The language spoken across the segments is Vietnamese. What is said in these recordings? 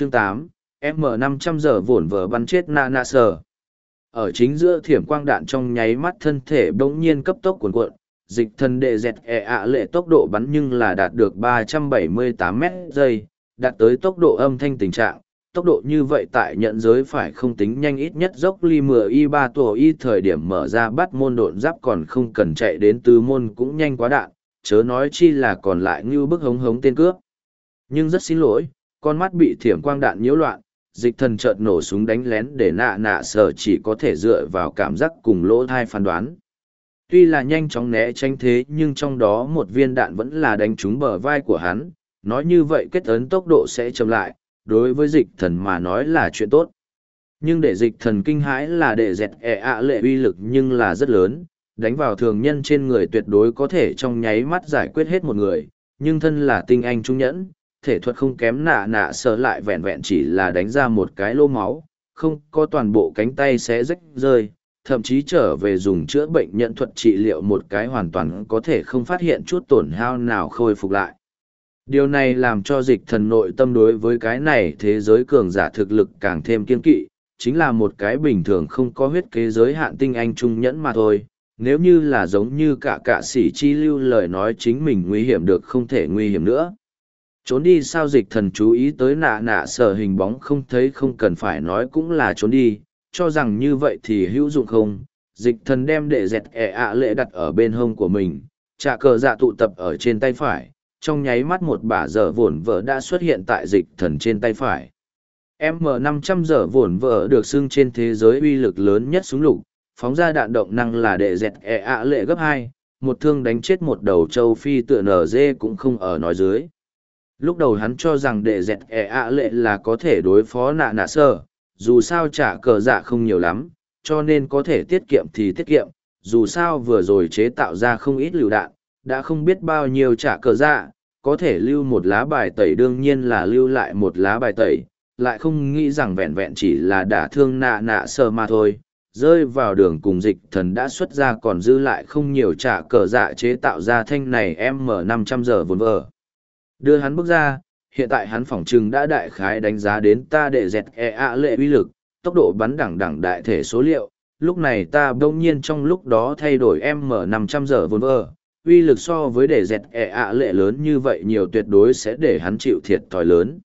chương tám, m năm trăm giờ vổn vở bắn chết na na sờ. Ở chính giữa thiểm quang đạn trong nháy mắt thân thể bỗng nhiên cấp tốc cuộn cuộn, dịch thân đệ dẹt e ạ lệ tốc độ bắn nhưng là đạt được 378 mét giây, đạt tới tốc độ âm thanh tình trạng. Tốc độ như vậy tại nhận giới phải không tính nhanh ít nhất dốc ly mười y ba tổ y thời điểm mở ra bắt môn độn giáp còn không cần chạy đến tứ môn cũng nhanh quá đạn, chớ nói chi là còn lại như bức hống hống tên cướp. Nhưng rất xin lỗi con mắt bị thiểm quang đạn nhiễu loạn, dịch thần chợt nổ súng đánh lén để nạ nạ sở chỉ có thể dựa vào cảm giác cùng lỗ thai phán đoán. Tuy là nhanh chóng né tránh thế, nhưng trong đó một viên đạn vẫn là đánh trúng bờ vai của hắn, nói như vậy kết ấn tốc độ sẽ chậm lại, đối với dịch thần mà nói là chuyện tốt. Nhưng để dịch thần kinh hãi là để dẹt ẻ ạ lệ uy lực nhưng là rất lớn, đánh vào thường nhân trên người tuyệt đối có thể trong nháy mắt giải quyết hết một người, nhưng thân là tinh anh trung nhẫn thể thuật không kém nạ nạ sợ lại vẹn vẹn chỉ là đánh ra một cái lô máu, không có toàn bộ cánh tay sẽ rách rơi, thậm chí trở về dùng chữa bệnh nhận thuật trị liệu một cái hoàn toàn có thể không phát hiện chút tổn hao nào khôi phục lại. Điều này làm cho dịch thần nội tâm đối với cái này thế giới cường giả thực lực càng thêm kiên kỵ, chính là một cái bình thường không có huyết kế giới hạn tinh anh trung nhẫn mà thôi. Nếu như là giống như cả cả sĩ chi lưu lời nói chính mình nguy hiểm được không thể nguy hiểm nữa trốn đi sao dịch thần chú ý tới nạ nạ sở hình bóng không thấy không cần phải nói cũng là trốn đi, cho rằng như vậy thì hữu dụng không? Dịch thần đem đệ dẹt ẻ ạ lệ đặt ở bên hông của mình trà cờ dạ tụ tập ở trên tay phải, trong nháy mắt một bả dở vồn vỡ đã xuất hiện tại dịch thần trên tay phải. M 500 giờ vồn vỡ được xưng trên thế giới uy lực lớn nhất súng lục, phóng ra đạn động năng là đệ dẹt ẻ ạ lệ gấp hai, một thương đánh chết một đầu châu phi tựa nở dê cũng không ở nói dưới lúc đầu hắn cho rằng đệ dẹt ẻ ạ lệ là có thể đối phó nạ nạ sơ, dù sao trả cờ dạ không nhiều lắm, cho nên có thể tiết kiệm thì tiết kiệm, dù sao vừa rồi chế tạo ra không ít lựu đạn, đã không biết bao nhiêu trả cờ dạ có thể lưu một lá bài tẩy đương nhiên là lưu lại một lá bài tẩy, lại không nghĩ rằng vẹn vẹn chỉ là đả thương nạ nạ sơ mà thôi, rơi vào đường cùng dịch thần đã xuất ra còn dư lại không nhiều trả cờ dạ chế tạo ra thanh này m năm trăm giờ vốn vờ. Đưa hắn bước ra, hiện tại hắn phỏng chừng đã đại khái đánh giá đến ta để dẹt e ạ lệ uy lực, tốc độ bắn đẳng đẳng đại thể số liệu. Lúc này ta bỗng nhiên trong lúc đó thay đổi M năm trăm giờ vốn vơ, uy lực so với để dẹt e ạ lệ lớn như vậy nhiều tuyệt đối sẽ để hắn chịu thiệt thòi lớn.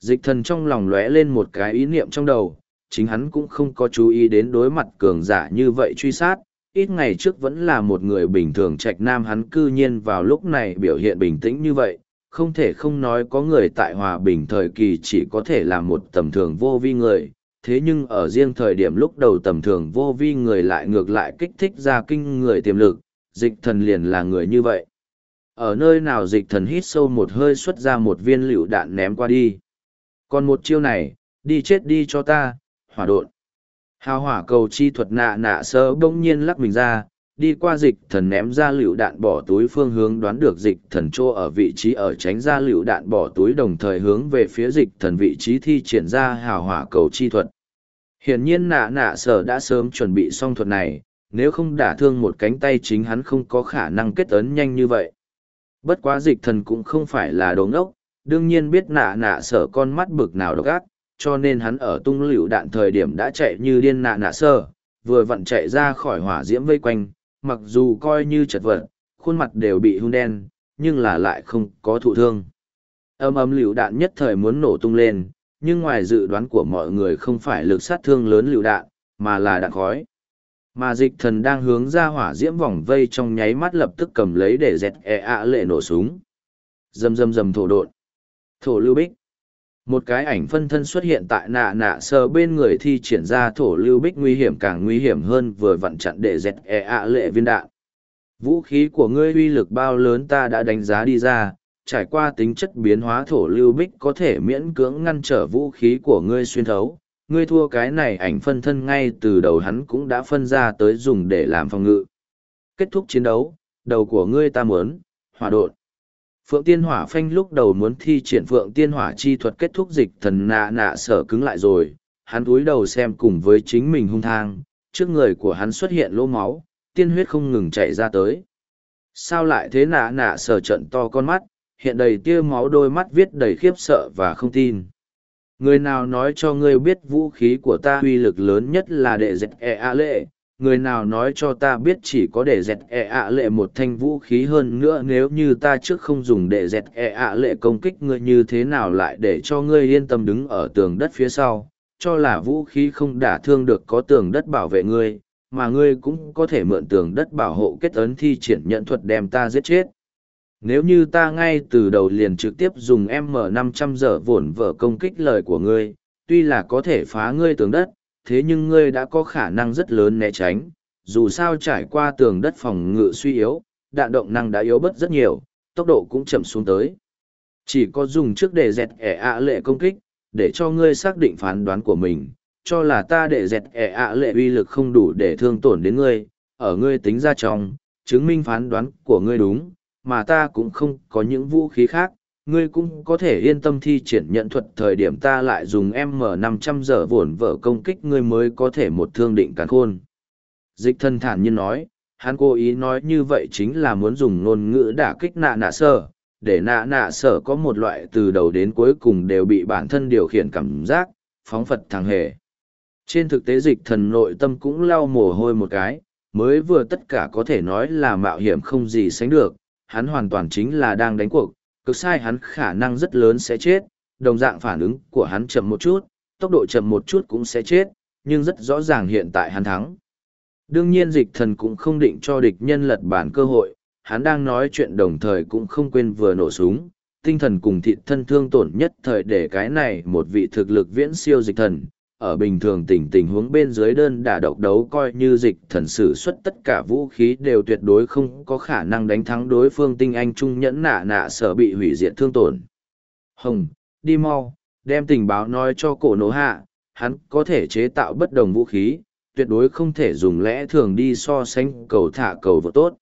Dịch thần trong lòng lóe lên một cái ý niệm trong đầu, chính hắn cũng không có chú ý đến đối mặt cường giả như vậy truy sát, ít ngày trước vẫn là một người bình thường trạch nam hắn cư nhiên vào lúc này biểu hiện bình tĩnh như vậy, không thể không nói có người tại hòa bình thời kỳ chỉ có thể là một tầm thường vô vi người, thế nhưng ở riêng thời điểm lúc đầu tầm thường vô vi người lại ngược lại kích thích ra kinh người tiềm lực, dịch thần liền là người như vậy. Ở nơi nào dịch thần hít sâu một hơi xuất ra một viên lựu đạn ném qua đi. Còn một chiêu này, đi chết đi cho ta, hỏa độn. Hào hỏa cầu chi thuật nạ nạ sơ bỗng nhiên lắc mình ra, đi qua dịch thần ném ra lựu đạn bỏ túi phương hướng đoán được dịch thần chỗ ở vị trí ở tránh ra lựu đạn bỏ túi đồng thời hướng về phía dịch thần vị trí thi triển ra hào hỏa cầu chi thuật. Hiển nhiên nạ nạ sở đã sớm chuẩn bị xong thuật này, nếu không đả thương một cánh tay chính hắn không có khả năng kết ấn nhanh như vậy. Bất quá dịch thần cũng không phải là đồ ngốc, đương nhiên biết nạ nạ sở con mắt bực nào độc ác, cho nên hắn ở tung lựu đạn thời điểm đã chạy như điên nạ nạ sở, vừa vặn chạy ra khỏi hỏa diễm vây quanh, mặc dù coi như chật vật, khuôn mặt đều bị hung đen, nhưng là lại không có thụ thương. Âm âm liều đạn nhất thời muốn nổ tung lên, nhưng ngoài dự đoán của mọi người không phải lực sát thương lớn liều đạn, mà là đạn khói. Mà dịch thần đang hướng ra hỏa diễm vòng vây trong nháy mắt lập tức cầm lấy để dẹt e ạ lệ nổ súng. Dầm dầm dầm thổ đột, Thổ lưu bích một cái ảnh phân thân xuất hiện tại nạ nạ sờ bên người thi triển ra thổ lưu bích nguy hiểm càng nguy hiểm hơn vừa vặn chặn để dẹt e ạ lệ viên đạn. Vũ khí của ngươi uy lực bao lớn ta đã đánh giá đi ra, trải qua tính chất biến hóa thổ lưu bích có thể miễn cưỡng ngăn trở vũ khí của ngươi xuyên thấu. Ngươi thua cái này ảnh phân thân ngay từ đầu hắn cũng đã phân ra tới dùng để làm phòng ngự. Kết thúc chiến đấu, đầu của ngươi ta muốn hòa đột Phượng Tiên Hỏa phanh lúc đầu muốn thi triển Phượng Tiên Hỏa chi thuật kết thúc dịch thần nạ nạ sở cứng lại rồi, hắn túi đầu xem cùng với chính mình hung thang, trước người của hắn xuất hiện lỗ máu, tiên huyết không ngừng chạy ra tới. Sao lại thế nạ nạ sở trận to con mắt, hiện đầy tia máu đôi mắt viết đầy khiếp sợ và không tin. người nào nói cho ngươi biết vũ khí của ta uy lực lớn nhất là đệ dẹt e a lệ người nào nói cho ta biết chỉ có để dẹt e ạ lệ một thanh vũ khí hơn nữa nếu như ta trước không dùng để dẹt e ạ lệ công kích ngươi như thế nào lại để cho ngươi yên tâm đứng ở tường đất phía sau, cho là vũ khí không đả thương được có tường đất bảo vệ ngươi, mà ngươi cũng có thể mượn tường đất bảo hộ kết ấn thi triển nhận thuật đem ta giết chết. Nếu như ta ngay từ đầu liền trực tiếp dùng m 500 giờ vổn vở công kích lời của ngươi, tuy là có thể phá ngươi tường đất thế nhưng ngươi đã có khả năng rất lớn né tránh, dù sao trải qua tường đất phòng ngự suy yếu, đạn động năng đã yếu bớt rất nhiều, tốc độ cũng chậm xuống tới. Chỉ có dùng trước để dẹt ẻ ạ lệ công kích, để cho ngươi xác định phán đoán của mình, cho là ta để dẹt ẻ ạ lệ uy lực không đủ để thương tổn đến ngươi, ở ngươi tính ra trong, chứng minh phán đoán của ngươi đúng, mà ta cũng không có những vũ khí khác, ngươi cũng có thể yên tâm thi triển nhận thuật thời điểm ta lại dùng M500 giờ vồn vở công kích ngươi mới có thể một thương định càn khôn. Dịch thân thản nhiên nói, hắn cố ý nói như vậy chính là muốn dùng ngôn ngữ đả kích nạ nạ sở, để nạ nạ sở có một loại từ đầu đến cuối cùng đều bị bản thân điều khiển cảm giác, phóng phật thằng hề. Trên thực tế dịch thần nội tâm cũng lau mồ hôi một cái, mới vừa tất cả có thể nói là mạo hiểm không gì sánh được, hắn hoàn toàn chính là đang đánh cuộc, cực sai hắn khả năng rất lớn sẽ chết, đồng dạng phản ứng của hắn chậm một chút, tốc độ chậm một chút cũng sẽ chết, nhưng rất rõ ràng hiện tại hắn thắng. Đương nhiên dịch thần cũng không định cho địch nhân lật bản cơ hội, hắn đang nói chuyện đồng thời cũng không quên vừa nổ súng, tinh thần cùng thịt thân thương tổn nhất thời để cái này một vị thực lực viễn siêu dịch thần, ở bình thường tình tình huống bên dưới đơn đả độc đấu coi như dịch thần sử xuất tất cả vũ khí đều tuyệt đối không có khả năng đánh thắng đối phương tinh anh trung nhẫn nạ nạ sở bị hủy diệt thương tổn. Hồng, đi mau, đem tình báo nói cho cổ nổ hạ, hắn có thể chế tạo bất đồng vũ khí, tuyệt đối không thể dùng lẽ thường đi so sánh cầu thả cầu vừa tốt.